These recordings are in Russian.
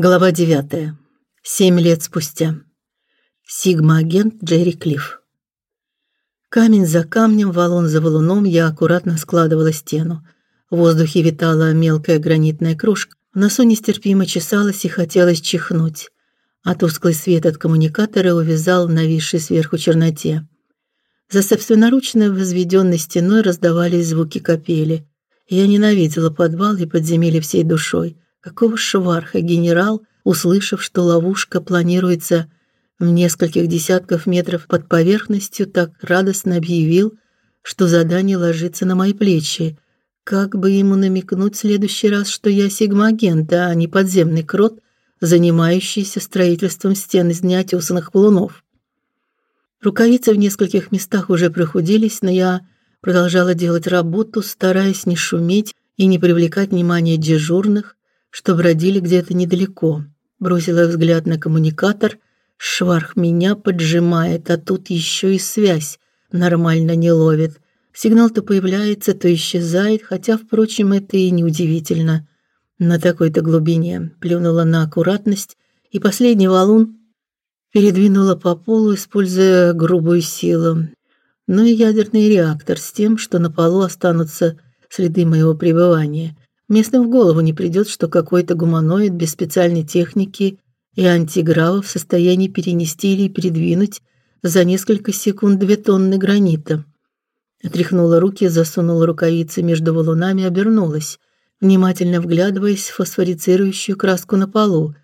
Глава 9. Семь лет спустя. Сигма-агент Джерри Клифф. Камень за камнем, валун за валуном я аккуратно складывала стену. В воздухе витала мелкая гранитная крошка. В носу нестерпимо чесалось и хотелось чихнуть. А тусклый свет от коммуникатора увязал в нависшей сверху черноте. За собственноручно возведенной стеной раздавались звуки капели. Я ненавидела подвал и подземелье всей душой. Какого шварха генерал, услышав, что ловушка планируется в нескольких десятков метров под поверхностью, так радостно объявил, что задание ложится на мои плечи. Как бы ему намекнуть в следующий раз, что я сигма-агент, а не подземный крот, занимающийся строительством стен из неотесанных валунов. Рукавицы в нескольких местах уже прохудились, но я продолжала делать работу, стараясь не шуметь и не привлекать внимания дежурных, что бродили где-то недалеко. Бросила взгляд на коммуникатор. Шварх меня поджимает, а тут еще и связь нормально не ловит. Сигнал то появляется, то исчезает, хотя, впрочем, это и не удивительно. На такой-то глубине плюнула на аккуратность, и последний валун передвинула по полу, используя грубую силу. Ну и ядерный реактор с тем, что на полу останутся следы моего пребывания. Местным в голову не придет, что какой-то гуманоид без специальной техники и антиграва в состоянии перенести или передвинуть за несколько секунд две тонны гранита. Отряхнула руки, засунула рукавицы между валунами, обернулась, внимательно вглядываясь в фосфорицирующую краску на полу.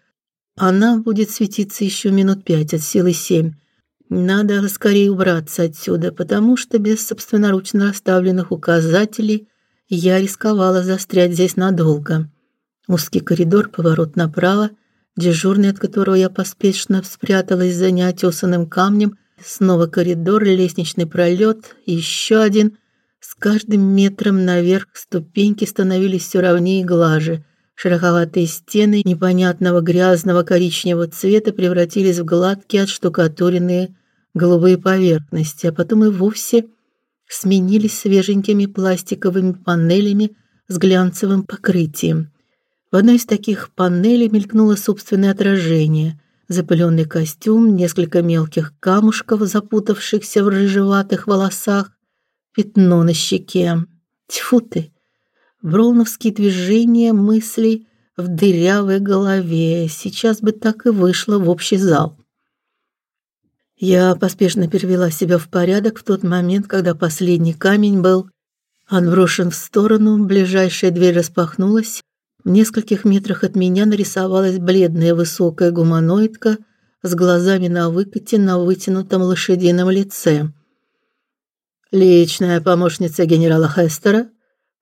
Она будет светиться еще минут пять, от силы семь. Надо скорее убраться отсюда, потому что без собственноручно расставленных указателей я рисковала застрять здесь надолго. Узкий коридор, поворот направо, дежурный, от которого я поспешно спряталась за неотесанным камнем, снова коридор, лестничный пролет, еще один. С каждым метром наверх ступеньки становились все ровнее и глаже. Шероховатые стены непонятного грязного коричневого цвета превратились в гладкие отштукатуренные голубые поверхности, а потом и вовсе сменились свеженькими пластиковыми панелями с глянцевым покрытием. В одной из таких панелей мелькнуло собственное отражение: запыленный костюм, несколько мелких камушков, запутавшихся в рыжеватых волосах, пятно на щеке. Тьфу ты. Броуновские движения мыслей в дырявой голове. Сейчас бы так и вышло в общий зал. Я поспешно перевела себя в порядок в тот момент, когда последний камень был отброшен в сторону, ближайшая дверь распахнулась. В нескольких метрах от меня нарисовалась бледная высокая гуманоидка с глазами на выкате на вытянутом лошадином лице. Личная помощница генерала Хестера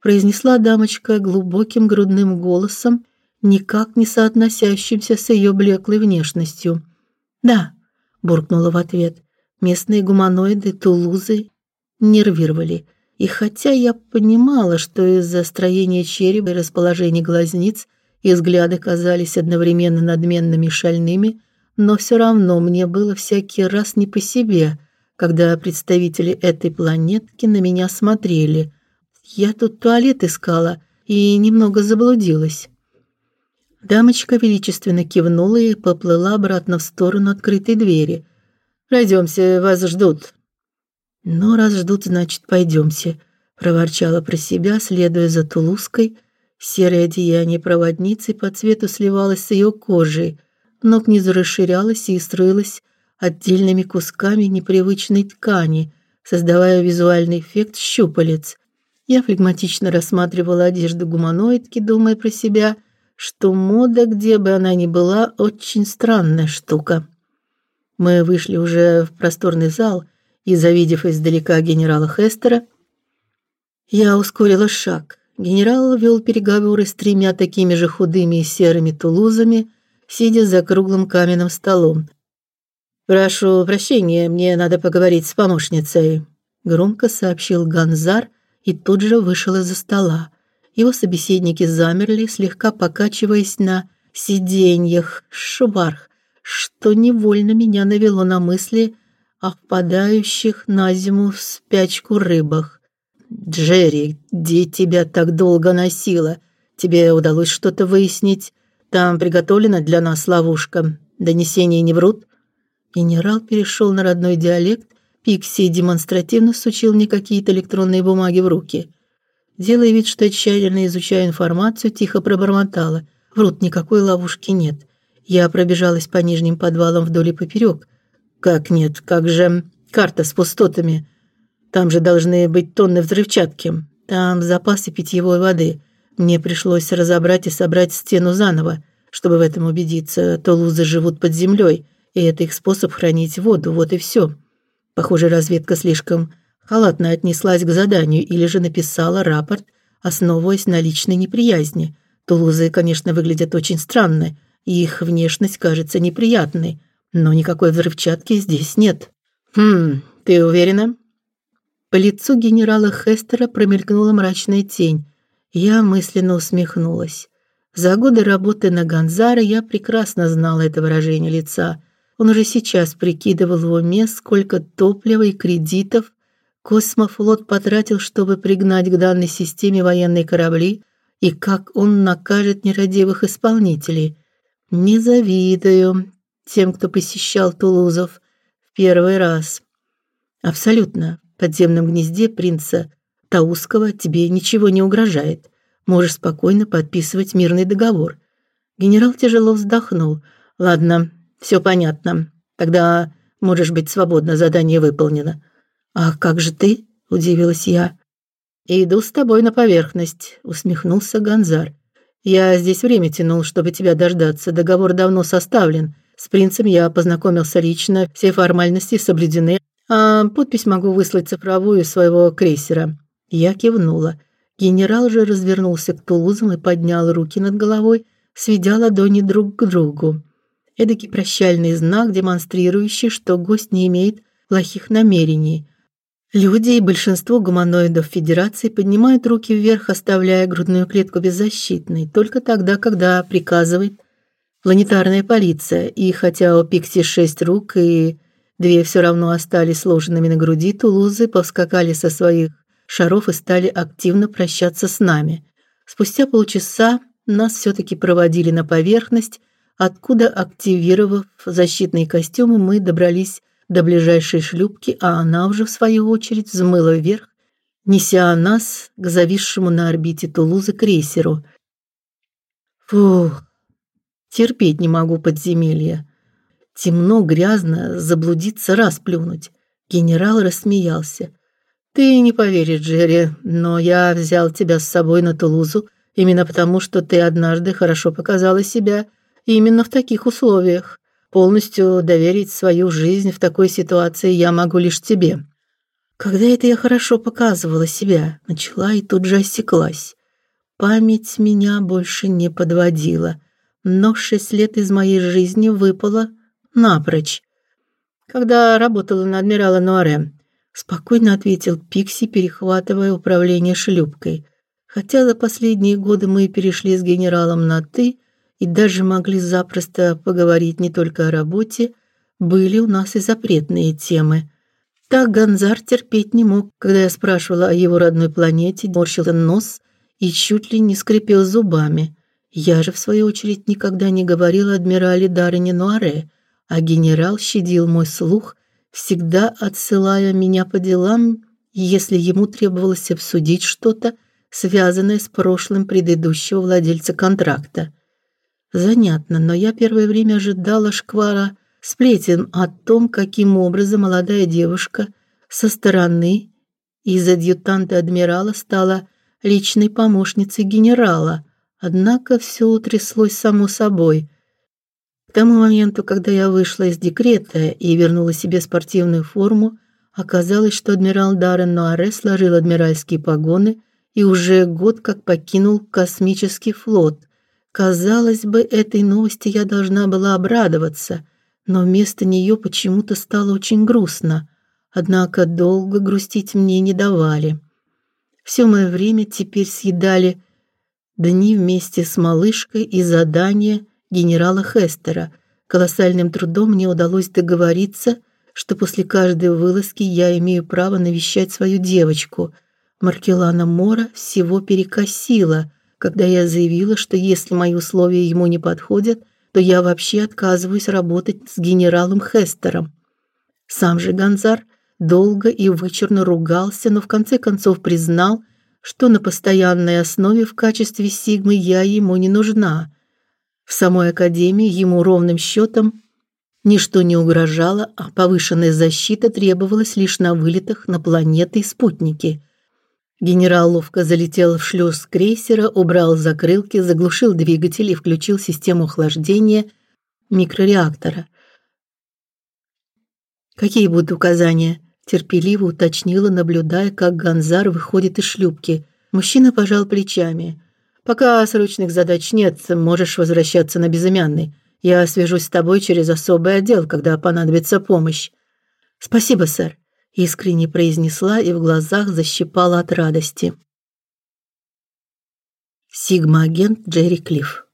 произнесла дамочка глубоким грудным голосом, никак не соотносящимся с ее блеклой внешностью. Да, буркнула в ответ. Местные гуманоиды Тулузы нервировали. И хотя я понимала, что из-за строения черепа и расположения глазниц их взгляды казались одновременно надменными и шальными, но все равно мне было всякий раз не по себе, когда представители этой планетки на меня смотрели. Я тут туалет искала и немного заблудилась. Дамочка величественно кивнула и поплыла обратно в сторону открытой двери. Пройдемте, вас ждут. Ну, раз ждут, значит, пойдемте, проворчала про себя, следуя за Тулузской. Серое одеяние проводницы по цвету сливалось с ее кожей, ног внизу расширялось и строилось отдельными кусками непривычной ткани, создавая визуальный эффект щупалец. Я флегматично рассматривала одежду гуманоидки, думая про себя – что мода, где бы она ни была, очень странная штука. Мы вышли уже в просторный зал, и завидев издалека генерала Хестера, я ускорила шаг. Генерал вел переговоры с тремя такими же худыми и серыми тулузами, сидя за круглым каменным столом. Прошу прощения, мне надо поговорить с помощницей, громко сообщил Ганзар и тут же вышел из-за стола. Его собеседники замерли, слегка покачиваясь на сиденьях. Шварх, что невольно меня навело на мысли о впадающих на зиму в спячку рыбах. Джерри, где тебя так долго носило? Тебе удалось что-то выяснить? Там приготовлена для нас ловушка. Донесения не врут. Генерал перешел на родной диалект. Пикси демонстративно сучил мне какие-то электронные бумаги в руки. Делая вид, что тщательно изучаю информацию, тихо пробормотала: "Врут, никакой ловушки нет. Я пробежалась по нижним подвалам вдоль и поперек. Как нет? Как же карта с пустотами? Там же должны быть тонны взрывчатки. Там запасы питьевой воды. Мне пришлось разобрать и собрать стену заново, чтобы в этом убедиться. Толузы живут под землей, и это их способ хранить воду. Вот и все. Похоже, разведка слишком халатно отнеслась к заданию или же написала рапорт, основываясь на личной неприязни. Тулузы, конечно, выглядят очень странно, и их внешность кажется неприятной, но никакой взрывчатки здесь нет. Хм, ты уверена? По лицу генерала Хестера промелькнула мрачная тень. Я мысленно усмехнулась. За годы работы на Ганзаре я прекрасно знала это выражение лица. Он уже сейчас прикидывал в уме, сколько топлива и кредитов Космофлот потратил, чтобы пригнать к данной системе военные корабли, и как он накажет нерадивых исполнителей. Не завидую тем, кто посещал Тулузов в первый раз. Абсолютно подземном гнезде принца Тауского тебе ничего не угрожает. Можешь спокойно подписывать мирный договор. Генерал тяжело вздохнул. Ладно, все понятно. Тогда можешь быть свободна, задание выполнено. А как же ты? удивилась я. Иду с тобой на поверхность, усмехнулся Ганзар. Я здесь время тянул, чтобы тебя дождаться. Договор давно составлен. С принцем я познакомился лично, все формальности соблюдены. А подпись могу выслать цифровую своего крейсера. Я кивнула. Генерал же развернулся к Тулузам и поднял руки над головой, сведя ладони друг к другу. Эдакий прощальный знак, демонстрирующий, что гость не имеет плохих намерений. Люди и большинство гуманоидов Федерации поднимают руки вверх, оставляя грудную клетку беззащитной, только тогда, когда приказывает планетарная полиция. И хотя у Пикси шесть рук и Две все равно остались сложенными на груди, тулузы повскакали со своих шаров и стали активно прощаться с нами. Спустя полчаса нас все таки проводили на поверхность, откуда, активировав защитные костюмы, мы добрались до ближайшей шлюпки, а она уже в свою очередь взмыла вверх, неся нас к зависшему на орбите Тулузы крейсеру. Фух. Терпеть не могу подземелья. Темно, грязно, заблудиться, расплюнуть. Генерал рассмеялся. Ты не поверишь, Джерри, но я взял тебя с собой на Тулузу именно потому, что ты однажды хорошо показала себя именно в таких условиях. Полностью доверить свою жизнь в такой ситуации я могу лишь тебе. Когда это я хорошо показывала себя, начала и тут же осеклась. Память меня больше не подводила, но шесть лет из моей жизни выпало напрочь. Когда работала на адмирала Нуаре, спокойно ответил Пикси, перехватывая управление шлюпкой. Хотя за последние годы мы перешли с генералом на ты и даже могли запросто поговорить не только о работе, были у нас и запретные темы. Так Ганзар терпеть не мог, когда я спрашивала о его родной планете, морщил нос и чуть ли не скрипел зубами. Я же в свою очередь никогда не говорила адмирале Дарине Нуаре, а генерал щадил мой слух, всегда отсылая меня по делам, если ему требовалось обсудить что-то, связанное с прошлым предыдущего владельца контракта. Занятно, но я первое время ожидала шквара сплетен о том, каким образом молодая девушка со стороны из адъютанта адмирала стала личной помощницей генерала. Однако все утряслось само собой. К тому моменту, когда я вышла из декрета и вернула себе спортивную форму, оказалось, что адмирал Даррен Нуаре сложил адмиральские погоны и уже год как покинул космический флот. Казалось бы, этой новости я должна была обрадоваться, но вместо нее почему-то стало очень грустно. Однако долго грустить мне не давали. Все мое время теперь съедали дни вместе с малышкой и задания генерала Хестера. Колоссальным трудом мне удалось договориться, что после каждой вылазки я имею право навещать свою девочку. Маркелана Мора всего перекосила, когда я заявила, что если мои условия ему не подходят, то я вообще отказываюсь работать с генералом Хестером. Сам же Ганзар долго и вычурно ругался, но в конце концов признал, что на постоянной основе в качестве сигмы я ему не нужна. В самой академии ему ровным счетом ничто не угрожало, а повышенная защита требовалась лишь на вылетах на планеты и спутники. Генерал ловко залетел в шлюз крейсера, убрал закрылки, заглушил двигатель и включил систему охлаждения микрореактора. Какие будут указания? терпеливо уточнила, наблюдая, как Ганзар выходит из шлюпки. Мужчина пожал плечами. Пока срочных задач нет, можешь возвращаться на безымянный. Я свяжусь с тобой через особый отдел, когда понадобится помощь. Спасибо, сэр, искренне произнесла и в глазах защипала от радости. Сигма-агент Джерри Клифф.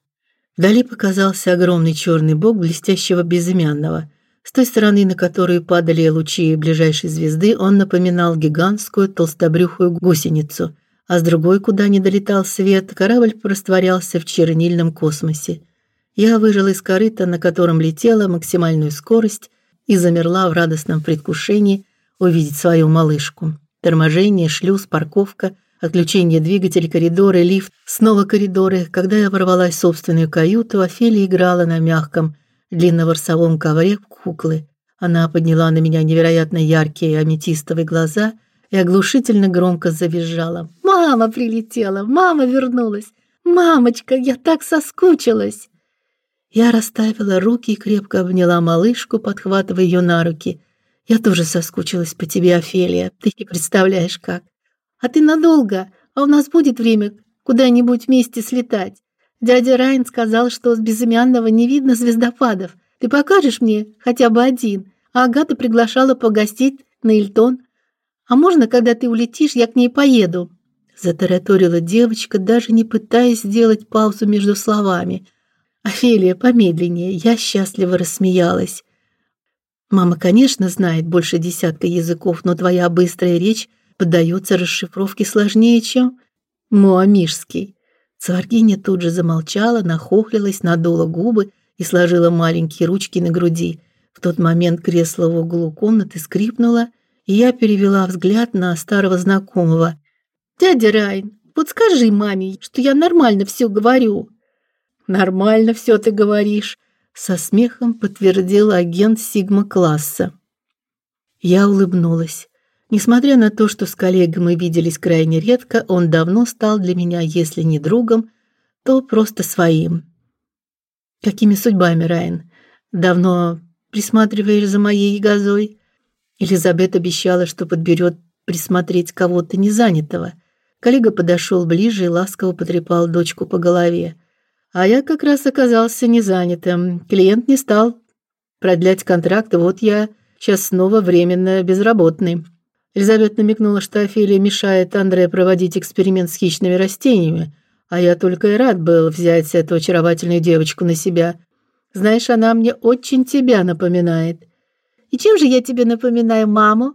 Вдали показался огромный черный бок блестящего безымянного. С той стороны, на которую падали лучи ближайшей звезды, он напоминал гигантскую толстобрюхую гусеницу, а с другой, куда не долетал свет, корабль растворялся в чернильном космосе. Я выжила из корыта, на котором летела, максимальную скорость и замерла в радостном предвкушении увидеть свою малышку. Торможение, шлюз, парковка, отключение двигателя, коридоры, лифт, снова коридоры. Когда я ворвалась в собственную каюту, Офелия играла на мягком длинноворсовом ковре куклы. Она подняла на меня невероятно яркие аметистовые глаза и оглушительно громко завизжала. «Мама прилетела! Мама вернулась! Мамочка, я так соскучилась!» Я расставила руки и крепко обняла малышку, подхватывая ее на руки. «Я тоже соскучилась по тебе, Офелия. Ты не представляешь, как. А ты надолго? А у нас будет время куда-нибудь вместе слетать?» Дядя Райн сказал, что с безымянного не видно звездопадов. Ты покажешь мне хотя бы один? А Агата приглашала погостить на Ильтон. А можно, когда ты улетишь, я к ней поеду?» Затараторила девочка, даже не пытаясь сделать паузу между словами. «Офелия, помедленнее». Я счастливо рассмеялась. «Мама, конечно, знает больше десятка языков, но твоя быстрая речь поддается расшифровке сложнее, чем муамишский». Цваргиня тут же замолчала, нахохлилась, надула губы и сложила маленькие ручки на груди. В тот момент кресло в углу комнаты скрипнуло, и я перевела взгляд на старого знакомого. «Дядя Райн, вот скажи маме, что я нормально все говорю». «Нормально все ты говоришь», — со смехом подтвердил агент Сигма-класса. Я улыбнулась. Несмотря на то, что с коллегой мы виделись крайне редко, он давно стал для меня, если не другом, то просто своим. Какими судьбами, Райан? Давно присматриваешь за моей газой? Элизабет обещала, что подберет присмотреть кого-то незанятого. Коллега подошел ближе и ласково потрепал дочку по голове. А я как раз оказался незанятым. Клиент не стал продлять контракт, вот я сейчас снова временно безработный. Елизавета намекнула, что Офелия мешает Андре проводить эксперимент с хищными растениями, а я только и рад был взять эту очаровательную девочку на себя. Знаешь, она мне очень тебя напоминает. И чем же я тебе напоминаю маму?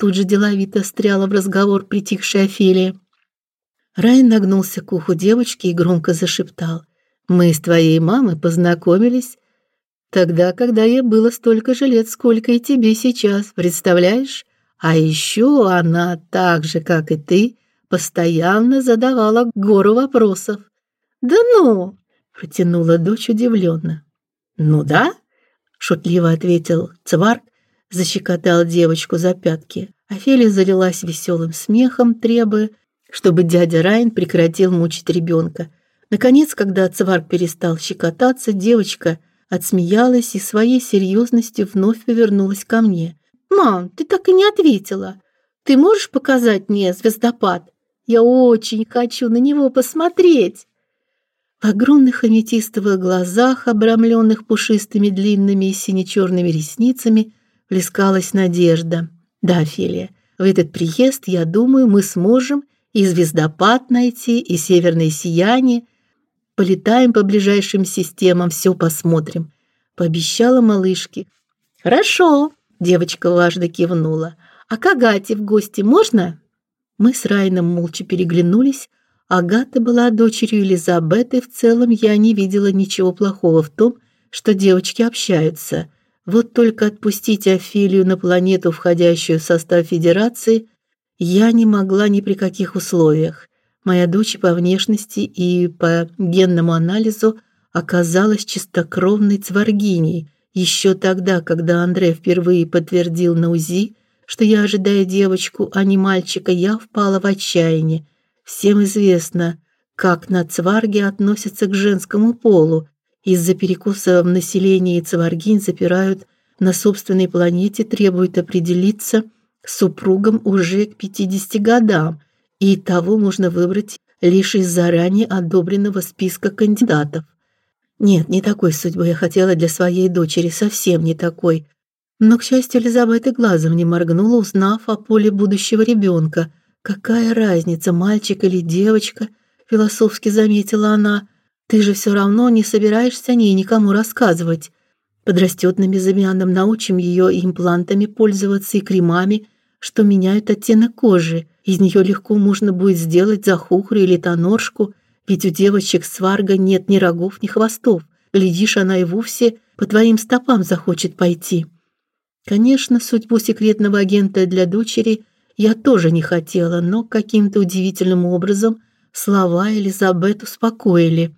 Тут же деловито встряла в разговор притихшая Офелия. Райан нагнулся к уху девочки и громко зашептал: "Мы с твоей мамой познакомились тогда, когда ей было столько же лет, сколько и тебе сейчас, представляешь? А еще она, так же как и ты, постоянно задавала гору вопросов. Да ну, протянула дочь удивленно. Ну да, шутливо ответил Цварк, защекотал девочку за пятки. Офелия залилась веселым смехом, требуя, чтобы дядя Райн прекратил мучить ребенка. Наконец, когда Цварк перестал щекотаться, девочка отсмеялась и своей серьезностью вновь повернулась ко мне. Мам, ты так и не ответила. Ты можешь показать мне звездопад? Я очень хочу на него посмотреть. В огромных аметистовых глазах, обрамленных пушистыми длинными и сине-черными ресницами, плескалась надежда. Да, Фелия, в этот приезд, я думаю, мы сможем и звездопад найти, и северное сияние. Полетаем по ближайшим системам, все посмотрим, пообещала малышке. Хорошо, Девочка важно кивнула. А к Агате в гости можно? Мы с Райном молча переглянулись, Агата была дочерью Елизабеты, в целом я не видела ничего плохого в том, что девочки общаются. Вот только отпустить Офелию на планету, входящую в состав Федерации, я не могла ни при каких условиях. Моя дочь по внешности и по генному анализу оказалась чистокровной цваргиней. Еще тогда, когда Андрей впервые подтвердил на УЗИ, что я ожидаю девочку, а не мальчика, я впала в отчаяние. Всем известно, как на цварге относятся к женскому полу. Из-за перекоса в населении цваргинь запирают на собственной планете, требуют определиться с супругом уже к 50 годам, и того можно выбрать лишь из заранее одобренного списка кандидатов. Нет, не такой судьбы я хотела для своей дочери, совсем не такой. Но, к счастью, Елизавета глазом не моргнула, узнав о поле будущего ребенка. Какая разница, мальчик или девочка, философски заметила она. Ты же все равно не собираешься о ней никому рассказывать. Подрастет на безымянном, научим ее имплантами пользоваться и кремами, что меняют оттенок кожи. Из нее легко можно будет сделать захухру или тоноршку, ведь у девочек сварга нет ни рогов, ни хвостов. Глядишь, она и вовсе по твоим стопам захочет пойти. Конечно, судьбу секретного агента для дочери я тоже не хотела, но каким-то удивительным образом слова Элизабет успокоили.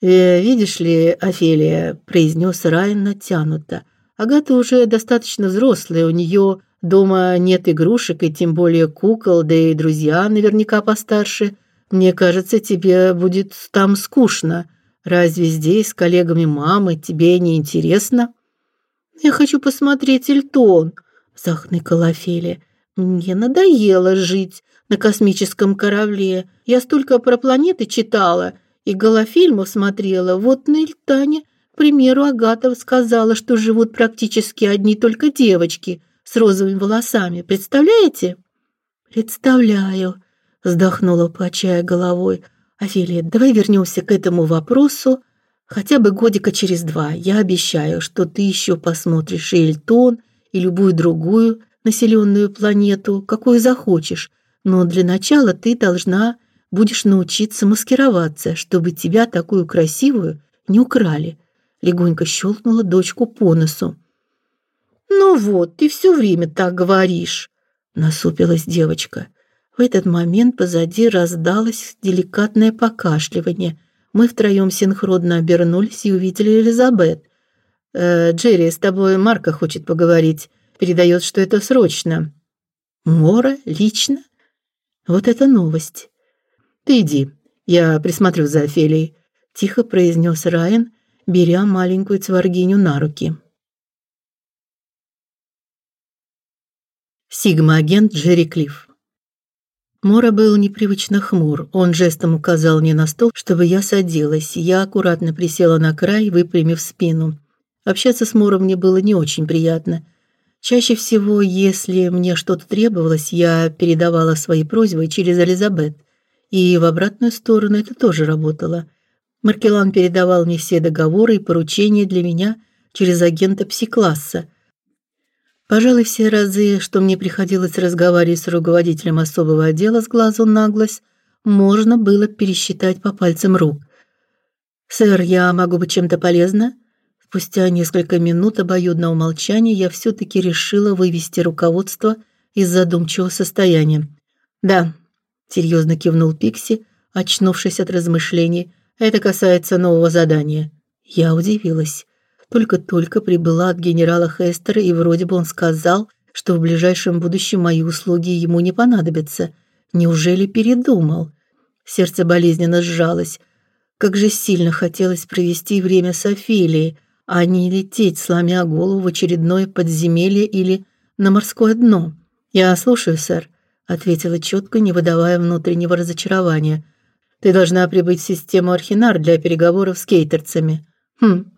«Э, «Видишь ли, Офелия», — произнес Райан натянуто, «Агата уже достаточно взрослая, у нее дома нет игрушек и тем более кукол, да и друзья наверняка постарше. Мне кажется, тебе будет там скучно. Разве здесь с коллегами мамы тебе не интересно? Я хочу посмотреть Эльтон, захныкала Офелия. Мне надоело жить на космическом корабле. Я столько про планеты читала и голофильмов смотрела. Вот на Эльтане, к примеру, Агата сказала, что живут практически одни только девочки с розовыми волосами. Представляете? Представляю, вздохнула, качая головой. Офелия, давай вернемся к этому вопросу хотя бы годика через два. Я обещаю, что ты еще посмотришь и Эльтон, и любую другую населенную планету, какую захочешь. Но для начала ты должна будешь научиться маскироваться, чтобы тебя такую красивую не украли. Легонько щелкнула дочку по носу. Ну вот, ты все время так говоришь, насупилась девочка. В этот момент позади раздалось деликатное покашливание. Мы втроем синхронно обернулись и увидели Элизабет. «Э, «Джерри, с тобой Марка хочет поговорить. Передает, что это срочно». «Мора? Лично?» «Вот это новость». «Ты иди, я присмотрю за Офелией», — тихо произнес Райан, беря маленькую цваргиню на руки. Сигма-агент Джерри Клифф Мора был непривычно хмур. Он жестом указал мне на стол, чтобы я садилась. Я аккуратно присела на край, выпрямив спину. Общаться с Мором мне было не очень приятно. Чаще всего, если мне что-то требовалось, я передавала свои просьбы через Элизабет. И в обратную сторону это тоже работало. Маркелан передавал мне все договоры и поручения для меня через агента пси-класса – Пожалуй, все разы, что мне приходилось разговаривать с руководителем особого отдела с глазу на глаз, можно было пересчитать по пальцам рук. «Сэр, я могу быть чем-то полезна?» Спустя несколько минут обоюдного молчания я все таки решила вывести руководство из задумчивого состояния. «Да», — серьезно кивнул Пикси, очнувшись от размышлений, «это касается нового задания». Я удивилась только-только прибыла от генерала Хестера, и вроде бы он сказал, что в ближайшем будущем мои услуги ему не понадобятся. Неужели передумал? Сердце болезненно сжалось. Как же сильно хотелось провести время с Офелией, а не лететь, сломя голову в очередное подземелье или на морское дно. «Я слушаю, сэр», — ответила четко, не выдавая внутреннего разочарования. «Ты должна прибыть в систему Архинар для переговоров с кейтерцами». «Хм,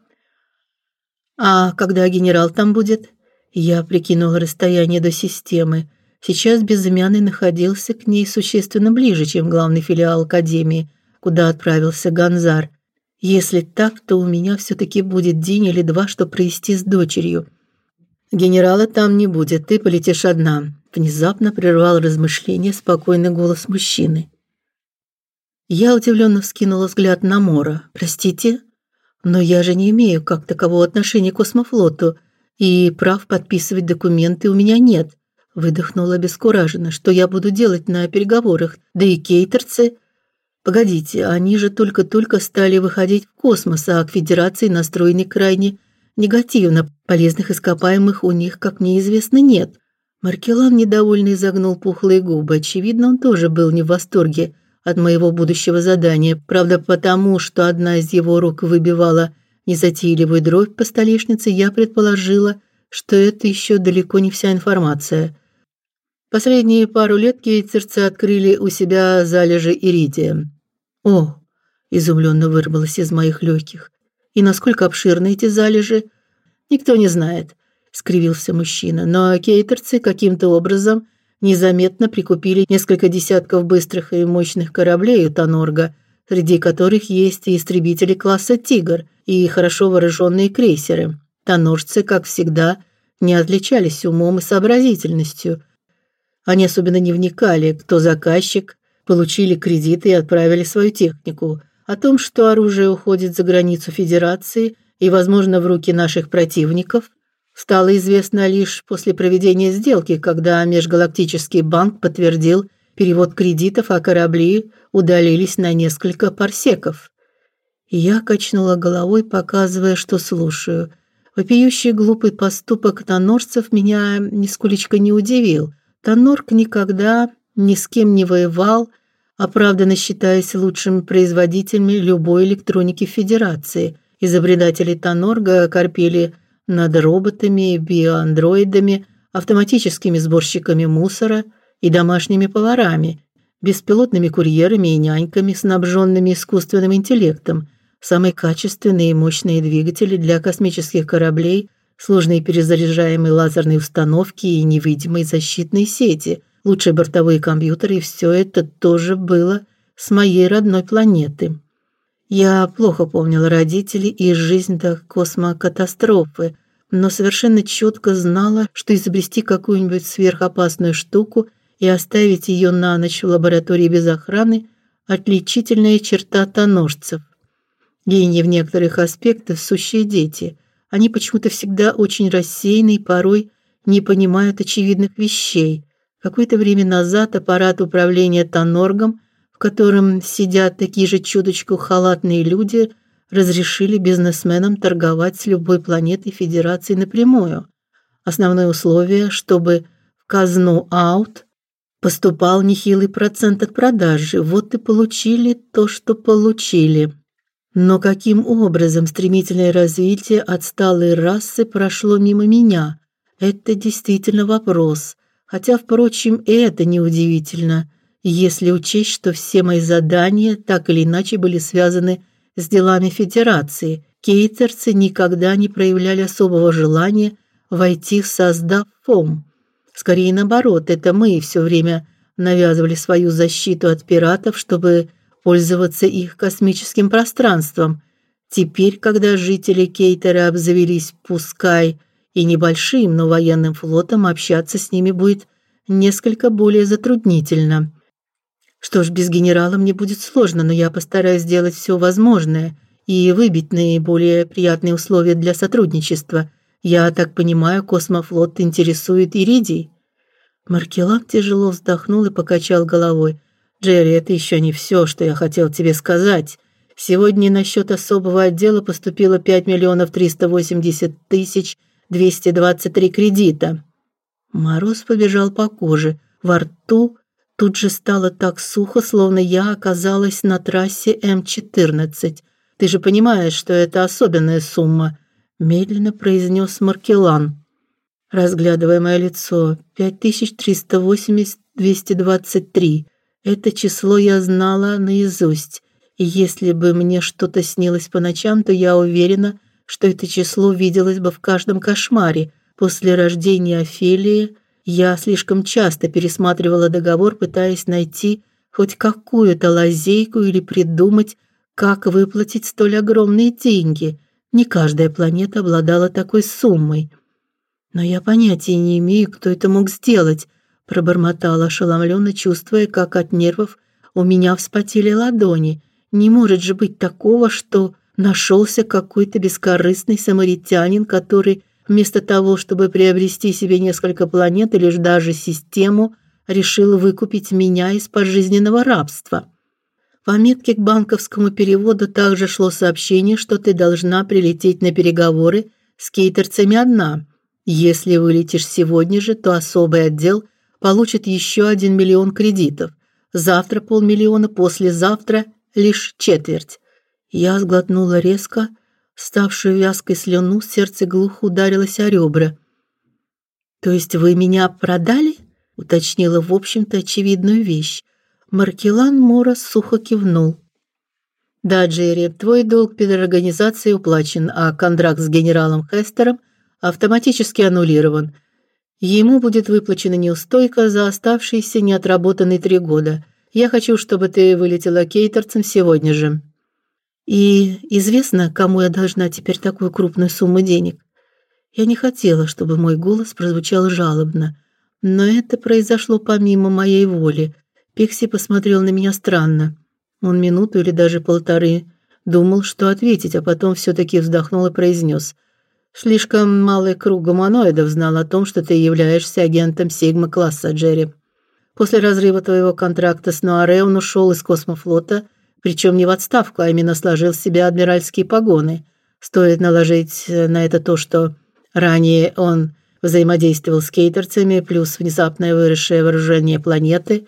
а когда генерал там будет? Я прикинула расстояние до системы. Сейчас безымянный находился к ней существенно ближе, чем главный филиал академии, куда отправился Ганзар. Если так, то у меня все таки будет день или два, чтобы провести с дочерью. Генерала там не будет, ты полетишь одна. Внезапно прервал размышления спокойный голос мужчины. Я удивленно вскинула взгляд на Мора. Простите, но я же не имею как такового отношения к космофлоту, и прав подписывать документы у меня нет. Выдохнула обескураженно. Что я буду делать на переговорах? Да и кейтерцы Погодите, они же только-только стали выходить в космос, а к Федерации настроены крайне негативно. Полезных ископаемых у них, как мне известно, нет. Маркелан недовольно изогнул пухлые губы. Очевидно, он тоже был не в восторге от моего будущего задания. Правда, потому что одна из его рук выбивала незатейливую дробь по столешнице, я предположила, что это еще далеко не вся информация. Последние пару лет кейтерцы открыли у себя залежи иридия. О, изумленно вырвалось из моих легких. И насколько обширны эти залежи, никто не знает, скривился мужчина. Но кейтерцы каким-то образом незаметно прикупили несколько десятков быстрых и мощных кораблей у Танорга, среди которых есть и истребители класса Тигр и хорошо вооруженные крейсеры. Таноржцы, как всегда, не отличались умом и сообразительностью. Они особенно не вникали, кто заказчик, получили кредиты и отправили свою технику. О том, что оружие уходит за границу Федерации и, возможно, в руки наших противников, стало известно лишь после проведения сделки, когда Межгалактический банк подтвердил перевод кредитов, а корабли удалились на несколько парсеков. Я качнула головой, показывая, что слушаю. Вопиющий глупый поступок тонорцев меня нисколечко не удивил. Тонорк никогда ни с кем не воевал, оправданно считаясь лучшим производителем любой электроники Федерации. Изобретатели Тонорга корпели над роботами, биоандроидами, автоматическими сборщиками мусора и домашними поварами, беспилотными курьерами и няньками, снабженными искусственным интеллектом, самые качественные и мощные двигатели для космических кораблей, сложные перезаряжаемые лазерные установки и невидимые защитные сети – лучшие бортовые компьютеры, и все это тоже было с моей родной планеты. Я плохо помнила родителей и жизнь до космокатастрофы, но совершенно четко знала, что изобрести какую-нибудь сверхопасную штуку и оставить ее на ночь в лаборатории без охраны отличительная черта тоножцев. Гении в некоторых аспектах сущие дети. Они почему-то всегда очень рассеяны и порой не понимают очевидных вещей. Какое-то время назад аппарат управления Тоноргом, в котором сидят такие же чудочку халатные люди, разрешили бизнесменам торговать с любой планетой Федерации напрямую. Основное условие, чтобы в казну аут поступал нехилый процент от продажи. Вот и получили то, что получили. Но каким образом стремительное развитие отсталой расы прошло мимо меня? Это действительно вопрос. Хотя, впрочем, и это неудивительно, если учесть, что все мои задания так или иначе были связаны с делами Федерации. Кейтерцы никогда не проявляли особого желания войти в состав ФОМ. Скорее наоборот, это мы все время навязывали свою защиту от пиратов, чтобы пользоваться их космическим пространством. Теперь, когда жители Кейтера обзавелись пускай и небольшим, но военным флотом общаться с ними будет несколько более затруднительно. Что ж, без генерала мне будет сложно, но я постараюсь сделать все возможное и выбить наиболее приятные условия для сотрудничества. Я так понимаю, космофлот интересует Иридий. Маркелан тяжело вздохнул и покачал головой. Джерри, это еще не все, что я хотел тебе сказать. Сегодня на счет особого отдела поступило 5 миллионов 380 тысяч 223 кредита. Мороз побежал по коже, во рту тут же стало так сухо, словно я оказалась на трассе М14. Ты же понимаешь, что это особенная сумма, медленно произнес Маркелан, разглядывая мое лицо. 5380-223. Это число я знала наизусть. И если бы мне что-то снилось по ночам, то я уверена, что это число виделось бы в каждом кошмаре. После рождения Офелии я слишком часто пересматривала договор, пытаясь найти хоть какую-то лазейку или придумать, как выплатить столь огромные деньги. Не каждая планета обладала такой суммой. Но я понятия не имею, кто это мог сделать, пробормотала ошеломленно, чувствуя, как от нервов У меня вспотели ладони. Не может же быть такого, что нашелся какой-то бескорыстный самаритянин, который вместо того, чтобы приобрести себе несколько планет или даже систему, решил выкупить меня из пожизненного рабства. В пометке к банковскому переводу также шло сообщение, что ты должна прилететь на переговоры с кейтерцами одна. Если вылетишь сегодня же, то особый отдел получит еще один миллион кредитов. Завтра полмиллиона, послезавтра лишь четверть. Я сглотнула резко, ставшую вязкой слюну, сердце глухо ударилось о ребра. То есть вы меня продали? уточнила, в общем-то, очевидную вещь. Маркелан Морос сухо кивнул. Да, Джерри, твой долг перед организацией уплачен, а контракт с генералом Хестером автоматически аннулирован. Ему будет выплачена неустойка за оставшиеся неотработанные три года. Я хочу, чтобы ты вылетела кейтерцем сегодня же. И известно, кому я должна теперь такую крупную сумму денег. Я не хотела, чтобы мой голос прозвучал жалобно, но это произошло помимо моей воли. Пикси посмотрел на меня странно. Он минуту или даже полторы думал, что ответить, а потом все таки вздохнул и произнес: Слишком малый круг гуманоидов знал о том, что ты являешься агентом Сигма-класса, Джерри. После разрыва твоего контракта с Нуаре он ушел из космофлота, причем не в отставку, а именно сложил себе адмиральские погоны. Стоит наложить на это то, что ранее он взаимодействовал с кейтерцами, плюс внезапное выросшее вооружение планеты.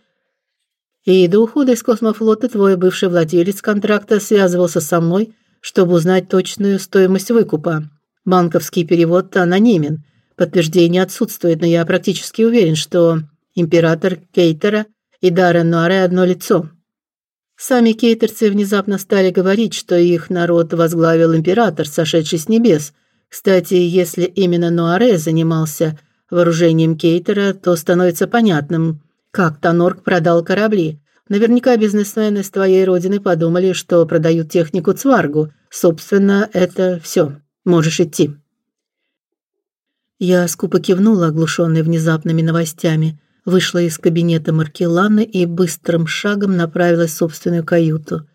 И до ухода из космофлота твой бывший владелец контракта связывался со мной, чтобы узнать точную стоимость выкупа. Банковский перевод анонимен. Подтверждение отсутствует, но я практически уверен, что император Кейтера и Даррен одно лицо. Сами кейтерцы внезапно стали говорить, что их народ возглавил император, сошедший с небес. Кстати, если именно Нуаре занимался вооружением Кейтера, то становится понятным, как Танорк продал корабли. Наверняка бизнесмены с твоей родины подумали, что продают технику Цваргу. Собственно, это все. Можешь идти. Я скупо кивнула, оглушенная внезапными новостями, вышла из кабинета Маркеланы и быстрым шагом направилась в собственную каюту.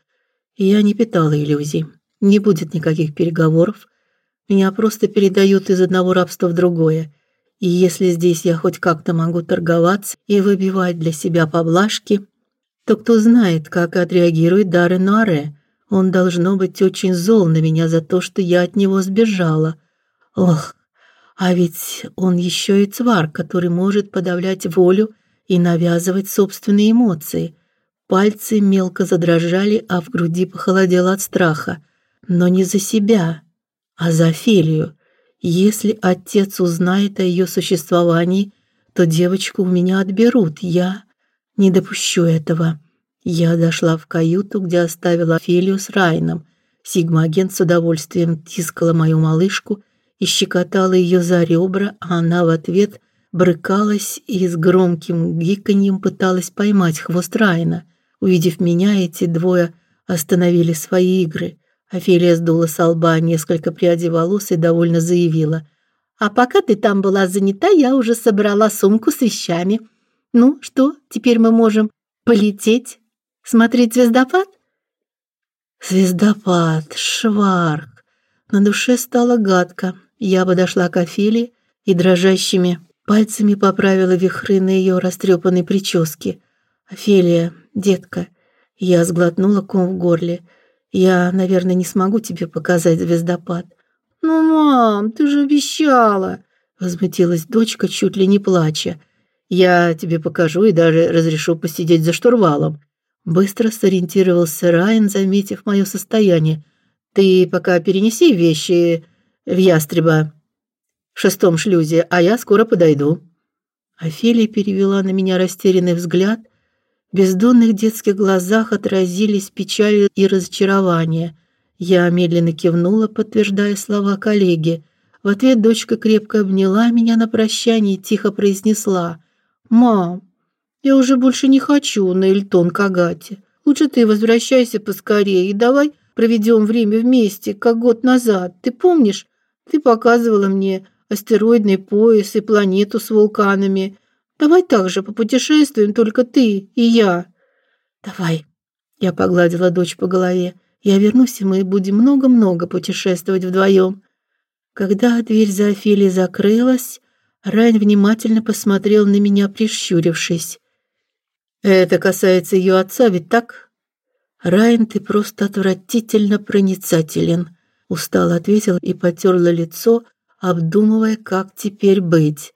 Я не питала иллюзий. Не будет никаких переговоров. Меня просто передают из одного рабства в другое. И если здесь я хоть как-то могу торговаться и выбивать для себя поблажки, то кто знает, как отреагирует Даррен Нуаре. Он должно быть очень зол на меня за то, что я от него сбежала. Ох, а ведь он еще и цвар, который может подавлять волю и навязывать собственные эмоции. Пальцы мелко задрожали, а в груди похолодело от страха, но не за себя, а за Фелию. Если отец узнает о ее существовании, то девочку у меня отберут. Я не допущу этого. Я дошла в каюту, где оставила Офелию с Райном. Сигма-агент с удовольствием тискала мою малышку и щекотала ее за ребра, а она в ответ брыкалась и с громким гиканьем пыталась поймать хвост Райна. Увидев меня, эти двое остановили свои игры. Офелия сдула с лба несколько прядей волос и довольно заявила: "А пока ты там была занята, я уже собрала сумку с вещами. Ну, что, теперь мы можем полететь?" Смотреть звездопад? Звездопад, шварк. На душе стало гадко. Я подошла к Офелии и дрожащими пальцами поправила вихры на ее растрепанной прическе. Офелия, детка, я сглотнула ком в горле. Я, наверное, не смогу тебе показать звездопад. Ну, мам, ты же обещала, возмутилась дочка, чуть ли не плача. Я тебе покажу и даже разрешу посидеть за штурвалом. Быстро сориентировался Райан, заметив мое состояние. Ты пока перенеси вещи в ястреба в шестом шлюзе, а я скоро подойду. Офелия перевела на меня растерянный взгляд. В бездонных детских глазах отразились печаль и разочарование. Я медленно кивнула, подтверждая слова коллеги. В ответ дочка крепко обняла меня на прощание и тихо произнесла: "Мам, я уже больше не хочу на Эльтон Кагате. Лучше ты возвращайся поскорее и давай проведем время вместе, как год назад. Ты помнишь? Ты показывала мне астероидный пояс и планету с вулканами. Давай так же попутешествуем только ты и я. Давай. Я погладила дочь по голове. Я вернусь, и мы будем много-много путешествовать вдвоем. Когда дверь за Офелией закрылась, Райан внимательно посмотрел на меня, прищурившись. Это касается ее отца, ведь так? Райан, ты просто отвратительно проницателен, устало ответил и потёрла лицо, обдумывая, как теперь быть.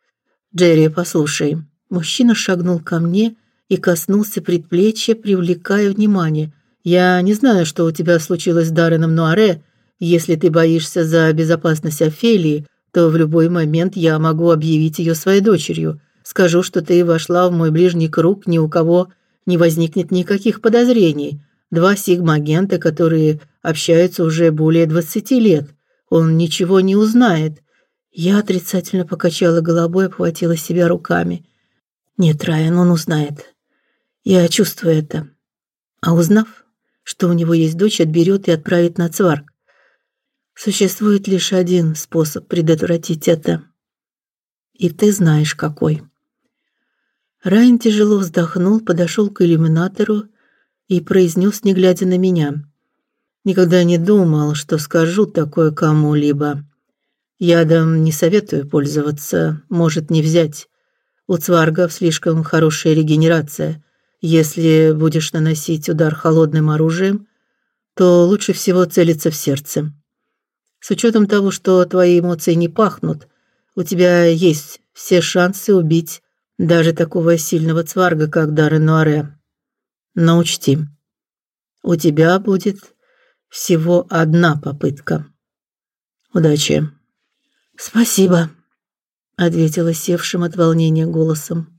Джерри, послушай. Мужчина шагнул ко мне и коснулся предплечья, привлекая внимание. Я не знаю, что у тебя случилось с Дарреном Нуаре. Если ты боишься за безопасность Офелии, то в любой момент я могу объявить ее своей дочерью. Скажу, что ты вошла в мой ближний круг, ни у кого не возникнет никаких подозрений. Два сигма-агента, которые общаются уже более двадцати лет. Он ничего не узнает. Я отрицательно покачала головой, обхватила себя руками. Нет, Райан, он узнает. Я чувствую это. А узнав, что у него есть дочь, отберет и отправит на Цварк. Существует лишь один способ предотвратить это. И ты знаешь какой. Райан тяжело вздохнул, подошел к иллюминатору и произнес, не глядя на меня: "Никогда не думал, что скажу такое кому-либо. Ядом не советую пользоваться, может не взять. У цваргов слишком хорошая регенерация. Если будешь наносить удар холодным оружием, то лучше всего целиться в сердце. С учетом того, что твои эмоции не пахнут, у тебя есть все шансы убить даже такого сильного цварга, как Даррен Нуаре. Но учти, у тебя будет всего одна попытка. Удачи. Спасибо, ответила севшим от волнения голосом.